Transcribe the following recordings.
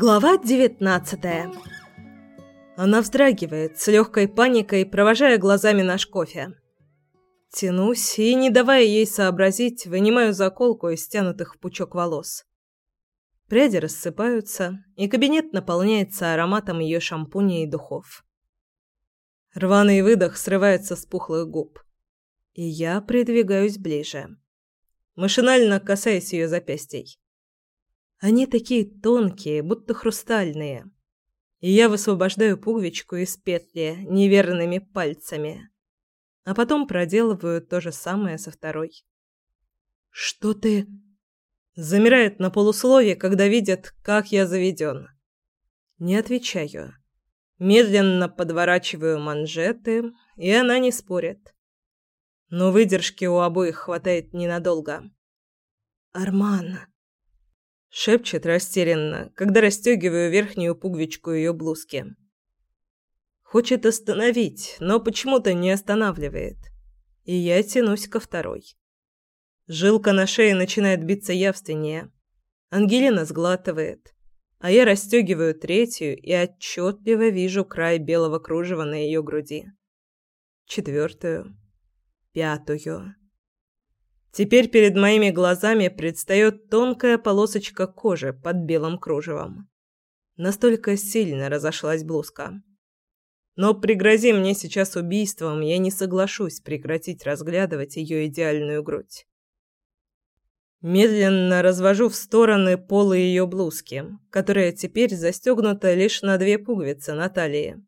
Глава девятнадцатая. Она вздрагивает с легкой паникой, провожая глазами наш кофе. Тянусь и, не давая ей сообразить, вынимаю заколку из стянутых в пучок волос. Пряди рассыпаются, и кабинет наполняется ароматом ее шампуня и духов. Рваный выдох срывается с пухлых губ. И я придвигаюсь ближе. Машинально касаясь ее запястий. Они такие тонкие, будто хрустальные. И я высвобождаю пуговичку из петли неверными пальцами. А потом проделываю то же самое со второй. «Что ты...» Замирает на полуслове, когда видит, как я заведен. Не отвечаю. Медленно подворачиваю манжеты, и она не спорит. Но выдержки у обоих хватает ненадолго. «Арман...» Шепчет растерянно, когда расстегиваю верхнюю пуговичку ее блузки. Хочет остановить, но почему-то не останавливает. И я тянусь ко второй. Жилка на шее начинает биться явственнее. Ангелина сглатывает, а я расстегиваю третью и отчетливо вижу край белого кружева на ее груди. Четвертую. Пятую. Теперь перед моими глазами предстает тонкая полосочка кожи под белым кружевом. Настолько сильно разошлась блузка. Но пригрози мне сейчас убийством, я не соглашусь прекратить разглядывать ее идеальную грудь. Медленно развожу в стороны полы ее блузки, которая теперь застегнута лишь на две пуговицы на талии.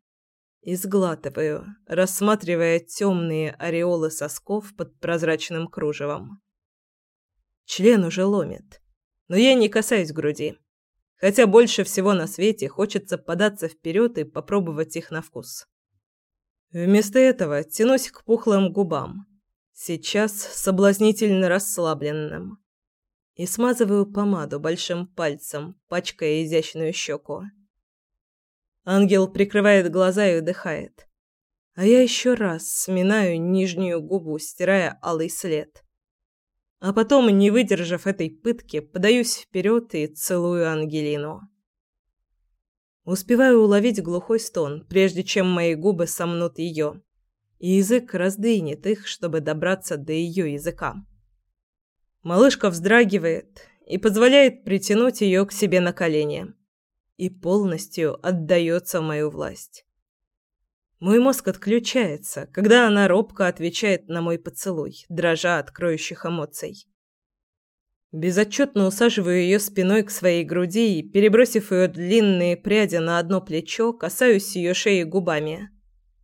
И сглатываю, рассматривая темные ореолы сосков под прозрачным кружевом. Член уже ломит, но я не касаюсь груди, хотя больше всего на свете хочется податься вперед и попробовать их на вкус. Вместо этого тянусь к пухлым губам, сейчас соблазнительно расслабленным, и смазываю помаду большим пальцем, пачкая изящную щеку. Ангел прикрывает глаза и выдыхает. А я еще раз сминаю нижнюю губу, стирая алый след. А потом, не выдержав этой пытки, подаюсь вперед и целую Ангелину. Успеваю уловить глухой стон, прежде чем мои губы сомнут ее, и язык раздвинет их, чтобы добраться до ее языка. Малышка вздрагивает и позволяет притянуть ее к себе на колени и полностью отдается мою власть. Мой мозг отключается, когда она робко отвечает на мой поцелуй, дрожа от кроющих эмоций. Безотчетно усаживаю ее спиной к своей груди и, перебросив ее длинные пряди на одно плечо, касаюсь ее шеи губами.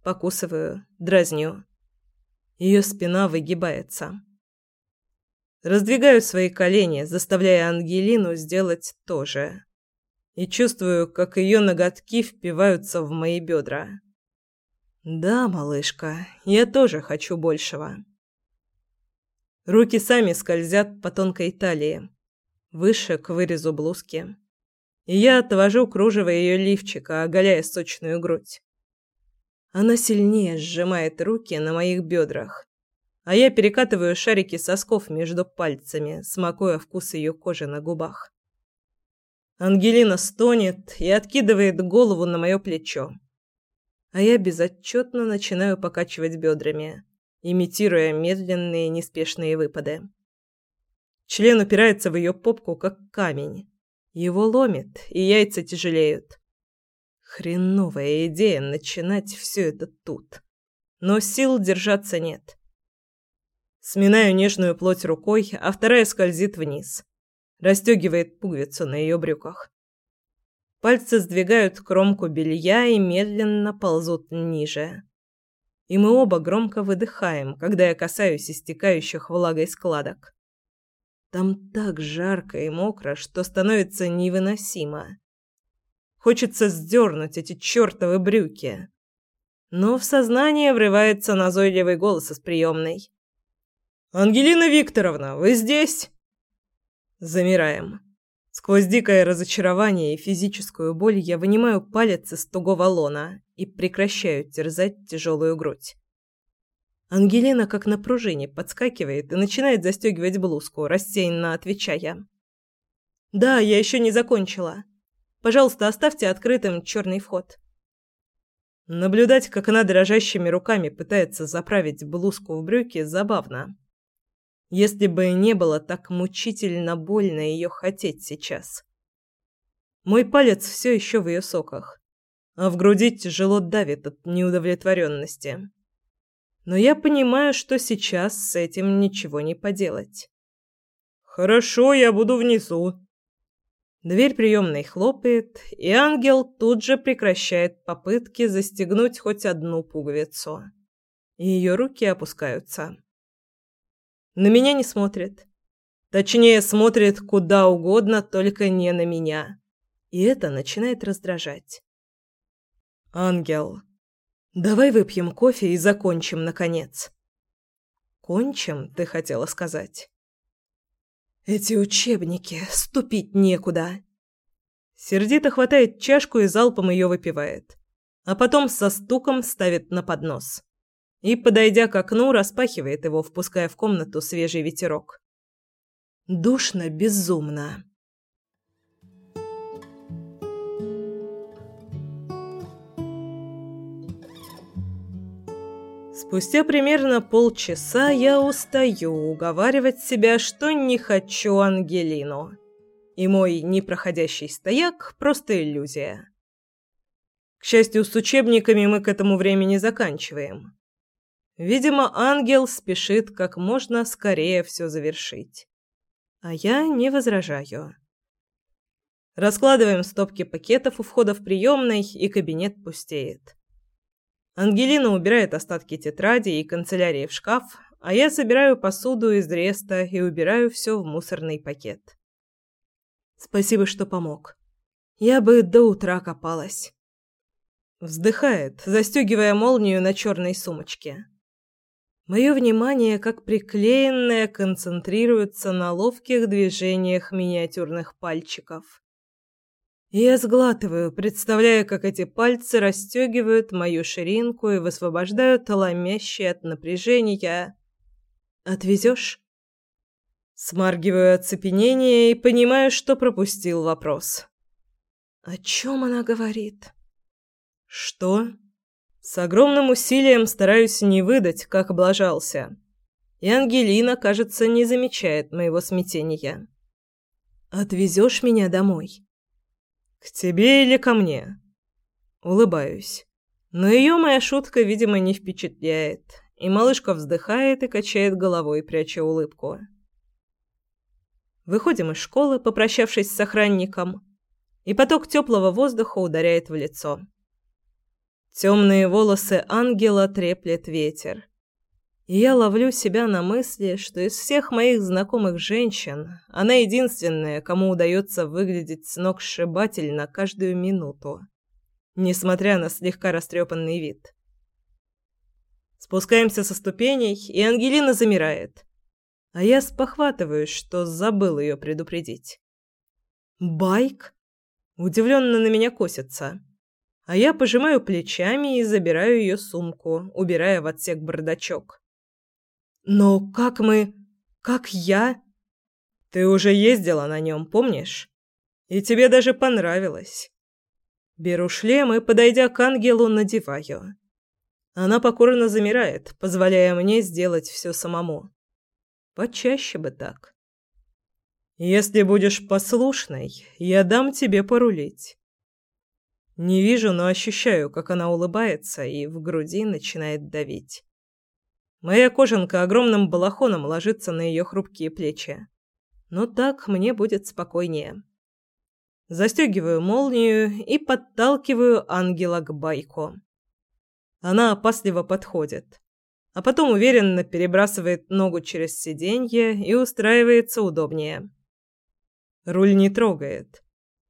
Покусываю, дразню. Ее спина выгибается. Раздвигаю свои колени, заставляя Ангелину сделать то же и чувствую, как ее ноготки впиваются в мои бедра. Да, малышка, я тоже хочу большего. Руки сами скользят по тонкой талии, выше к вырезу блузки. И я отвожу кружево ее лифчика, оголяя сочную грудь. Она сильнее сжимает руки на моих бедрах, а я перекатываю шарики сосков между пальцами, смакуя вкус ее кожи на губах. Ангелина стонет и откидывает голову на мое плечо. А я безотчетно начинаю покачивать бедрами, имитируя медленные неспешные выпады. Член упирается в ее попку, как камень. Его ломит, и яйца тяжелеют. Хреновая идея начинать все это тут. Но сил держаться нет. Сминаю нежную плоть рукой, а вторая скользит вниз расстегивает пуговицу на ее брюках. Пальцы сдвигают кромку белья и медленно ползут ниже. И мы оба громко выдыхаем, когда я касаюсь истекающих влагой складок. Там так жарко и мокро, что становится невыносимо. Хочется сдернуть эти чертовы брюки. Но в сознание врывается назойливый голос из приемной. «Ангелина Викторовна, вы здесь?» Замираем. Сквозь дикое разочарование и физическую боль я вынимаю палец из тугого лона и прекращаю терзать тяжелую грудь. Ангелина, как на пружине, подскакивает и начинает застегивать блузку, рассеянно отвечая. «Да, я еще не закончила». Пожалуйста, оставьте открытым черный вход. Наблюдать, как она дрожащими руками пытается заправить блузку в брюки, забавно. Если бы не было так мучительно больно ее хотеть сейчас. Мой палец все еще в ее соках, а в груди тяжело давит от неудовлетворенности. Но я понимаю, что сейчас с этим ничего не поделать. «Хорошо, я буду внизу», Дверь приемной хлопает, и ангел тут же прекращает попытки застегнуть хоть одну пуговицу. И ее руки опускаются. На меня не смотрит. Точнее, смотрит куда угодно, только не на меня. И это начинает раздражать. «Ангел, давай выпьем кофе и закончим, наконец». «Кончим, ты хотела сказать?» Эти учебники, ступить некуда. Сердито хватает чашку и залпом ее выпивает, а потом со стуком ставит на поднос. И, подойдя к окну, распахивает его, впуская в комнату свежий ветерок. Душно безумно. Спустя примерно полчаса я устаю уговаривать себя, что не хочу Ангелину. И мой непроходящий стояк – просто иллюзия. К счастью, с учебниками мы к этому времени заканчиваем. Видимо, ангел спешит как можно скорее все завершить. А я не возражаю. Раскладываем стопки пакетов у входа в приемной, и кабинет пустеет. Ангелина убирает остатки тетради и канцелярии в шкаф, а я собираю посуду из реста и убираю все в мусорный пакет. Спасибо, что помог. Я бы до утра копалась. Вздыхает, застегивая молнию на черной сумочке. Мое внимание, как приклеенное, концентрируется на ловких движениях миниатюрных пальчиков. Я сглатываю, представляя, как эти пальцы расстегивают мою ширинку и высвобождают ломящие от напряжения. «Отвезешь?» Смаргиваю оцепенение и понимаю, что пропустил вопрос. «О чем она говорит?» «Что?» С огромным усилием стараюсь не выдать, как облажался. И Ангелина, кажется, не замечает моего смятения. «Отвезешь меня домой?» «К тебе или ко мне?» Улыбаюсь. Но ее моя шутка, видимо, не впечатляет, и малышка вздыхает и качает головой, пряча улыбку. Выходим из школы, попрощавшись с охранником, и поток теплого воздуха ударяет в лицо. Темные волосы ангела треплет ветер. И я ловлю себя на мысли, что из всех моих знакомых женщин она единственная, кому удается выглядеть сногсшибательно каждую минуту, несмотря на слегка растрепанный вид. Спускаемся со ступеней, и Ангелина замирает. А я спохватываюсь, что забыл ее предупредить. «Байк?» Удивленно на меня косится. А я пожимаю плечами и забираю ее сумку, убирая в отсек бардачок. «Но как мы... как я...» «Ты уже ездила на нем, помнишь? И тебе даже понравилось». Беру шлем и, подойдя к ангелу, надеваю. Она покорно замирает, позволяя мне сделать все самому. Почаще бы так. «Если будешь послушной, я дам тебе порулить». Не вижу, но ощущаю, как она улыбается и в груди начинает давить. Моя кожанка огромным балахоном ложится на ее хрупкие плечи. Но так мне будет спокойнее. Застегиваю молнию и подталкиваю ангела к байку. Она опасливо подходит, а потом уверенно перебрасывает ногу через сиденье и устраивается удобнее. Руль не трогает,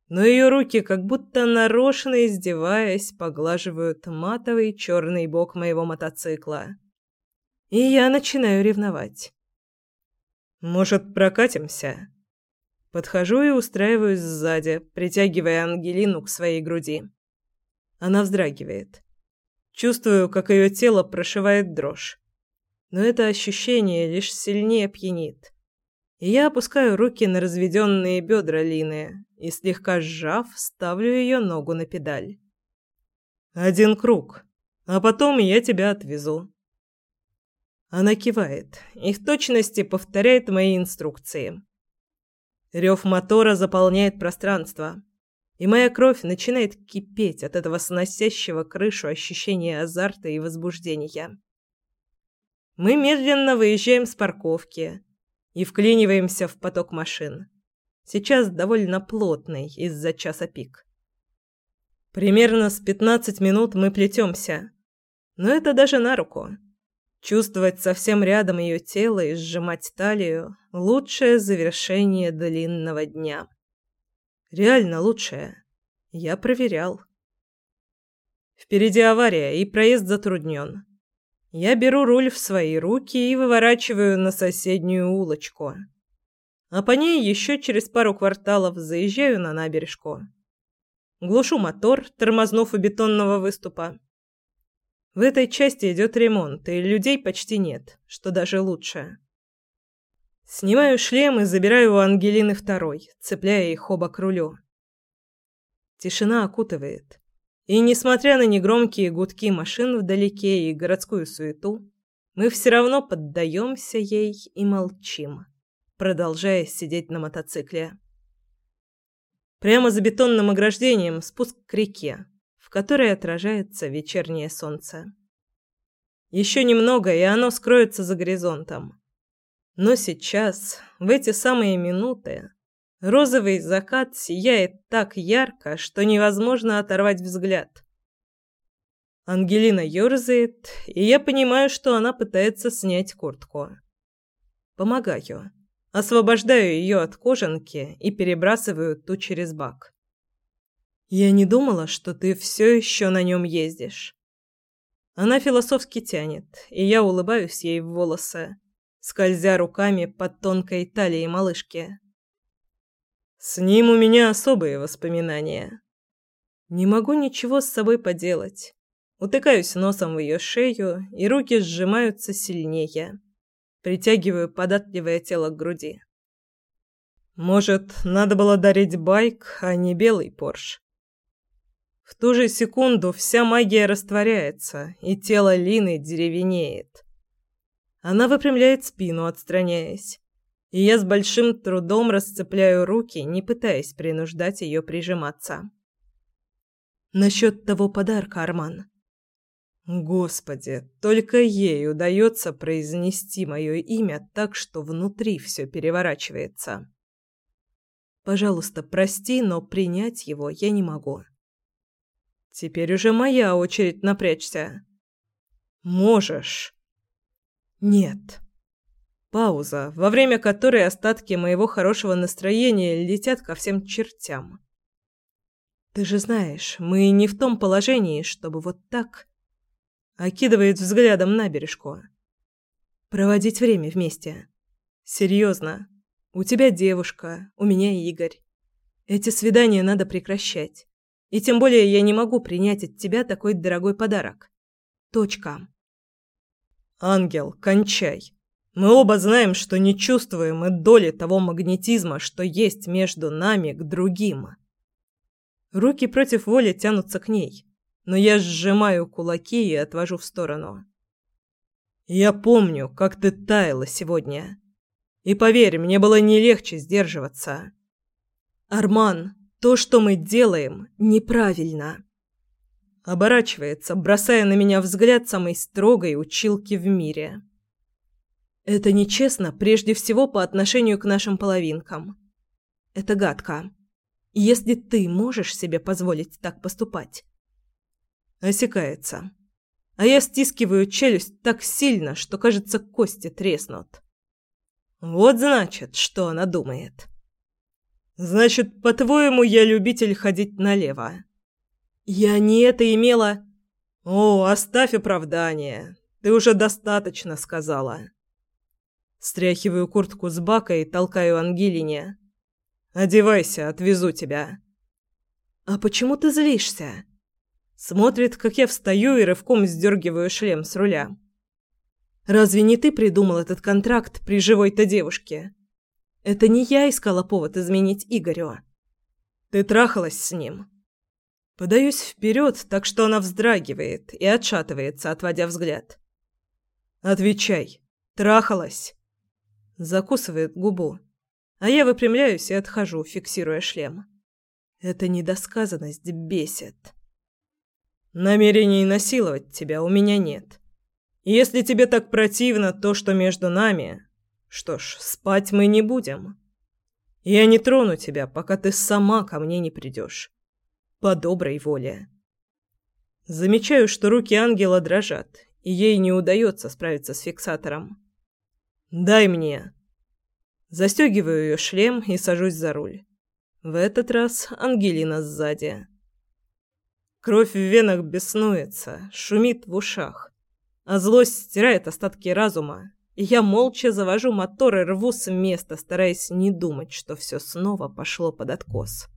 но ее руки, как будто нарочно издеваясь, поглаживают матовый черный бок моего мотоцикла и я начинаю ревновать. «Может, прокатимся?» Подхожу и устраиваюсь сзади, притягивая Ангелину к своей груди. Она вздрагивает. Чувствую, как ее тело прошивает дрожь. Но это ощущение лишь сильнее пьянит. Я опускаю руки на разведенные бедра Лины и, слегка сжав, ставлю ее ногу на педаль. «Один круг, а потом я тебя отвезу». Она кивает и в точности повторяет мои инструкции. Рев мотора заполняет пространство, и моя кровь начинает кипеть от этого сносящего крышу ощущения азарта и возбуждения. Мы медленно выезжаем с парковки и вклиниваемся в поток машин. Сейчас довольно плотный из-за часа пик. Примерно с 15 минут мы плетемся, но это даже на руку. Чувствовать совсем рядом ее тело и сжимать талию – лучшее завершение длинного дня. Реально лучшее. Я проверял. Впереди авария, и проезд затруднен. Я беру руль в свои руки и выворачиваю на соседнюю улочку. А по ней еще через пару кварталов заезжаю на набережку. Глушу мотор, тормознув у бетонного выступа. В этой части идет ремонт, и людей почти нет, что даже лучше. Снимаю шлем и забираю у Ангелины второй, цепляя их оба к рулю. Тишина окутывает. И несмотря на негромкие гудки машин вдалеке и городскую суету, мы все равно поддаемся ей и молчим, продолжая сидеть на мотоцикле. Прямо за бетонным ограждением спуск к реке, в которой отражается вечернее солнце. Еще немного, и оно скроется за горизонтом. Но сейчас, в эти самые минуты, розовый закат сияет так ярко, что невозможно оторвать взгляд. Ангелина ерзает, и я понимаю, что она пытается снять куртку. Помогаю. Освобождаю ее от кожанки и перебрасываю ту через бак. Я не думала, что ты все еще на нем ездишь. Она философски тянет, и я улыбаюсь ей в волосы, скользя руками под тонкой талией малышки. С ним у меня особые воспоминания. Не могу ничего с собой поделать. Утыкаюсь носом в ее шею, и руки сжимаются сильнее. Притягиваю податливое тело к груди. Может, надо было дарить байк, а не белый Порш? В ту же секунду вся магия растворяется, и тело Лины деревенеет. Она выпрямляет спину, отстраняясь, и я с большим трудом расцепляю руки, не пытаясь принуждать ее прижиматься. Насчет того подарка, Арман. Господи, только ей удается произнести мое имя так, что внутри все переворачивается. Пожалуйста, прости, но принять его я не могу. Теперь уже моя очередь напрячься. Можешь. Нет. Пауза, во время которой остатки моего хорошего настроения летят ко всем чертям. Ты же знаешь, мы не в том положении, чтобы вот так окидывает взглядом набережку. Проводить время вместе. Серьезно. У тебя девушка, у меня Игорь. Эти свидания надо прекращать. И тем более я не могу принять от тебя такой дорогой подарок. Точка. Ангел, кончай. Мы оба знаем, что не чувствуем и доли того магнетизма, что есть между нами к другим. Руки против воли тянутся к ней, но я сжимаю кулаки и отвожу в сторону. Я помню, как ты таяла сегодня. И поверь, мне было не легче сдерживаться. Арман, то, что мы делаем, неправильно. Оборачивается, бросая на меня взгляд самой строгой училки в мире. Это нечестно, прежде всего, по отношению к нашим половинкам. Это гадко. Если ты можешь себе позволить так поступать. Осекается. А я стискиваю челюсть так сильно, что, кажется, кости треснут. Вот значит, что она думает. Значит, по-твоему, я любитель ходить налево? Я не это имела. О, оставь оправдание. Ты уже достаточно сказала. Стряхиваю куртку с бака и толкаю Ангелине. Одевайся, отвезу тебя. А почему ты злишься? Смотрит, как я встаю и рывком сдергиваю шлем с руля. Разве не ты придумал этот контракт при живой-то девушке? Это не я искала повод изменить Игорю. Ты трахалась с ним. Подаюсь вперед, так что она вздрагивает и отшатывается, отводя взгляд. Отвечай. Трахалась. Закусывает губу. А я выпрямляюсь и отхожу, фиксируя шлем. Эта недосказанность бесит. Намерений насиловать тебя у меня нет. Если тебе так противно то, что между нами, что ж, спать мы не будем. Я не трону тебя, пока ты сама ко мне не придешь. По доброй воле. Замечаю, что руки ангела дрожат, и ей не удается справиться с фиксатором. «Дай мне!» Застегиваю ее шлем и сажусь за руль. В этот раз Ангелина сзади. Кровь в венах беснуется, шумит в ушах, а злость стирает остатки разума, и я молча завожу мотор и рву с места, стараясь не думать, что все снова пошло под откос.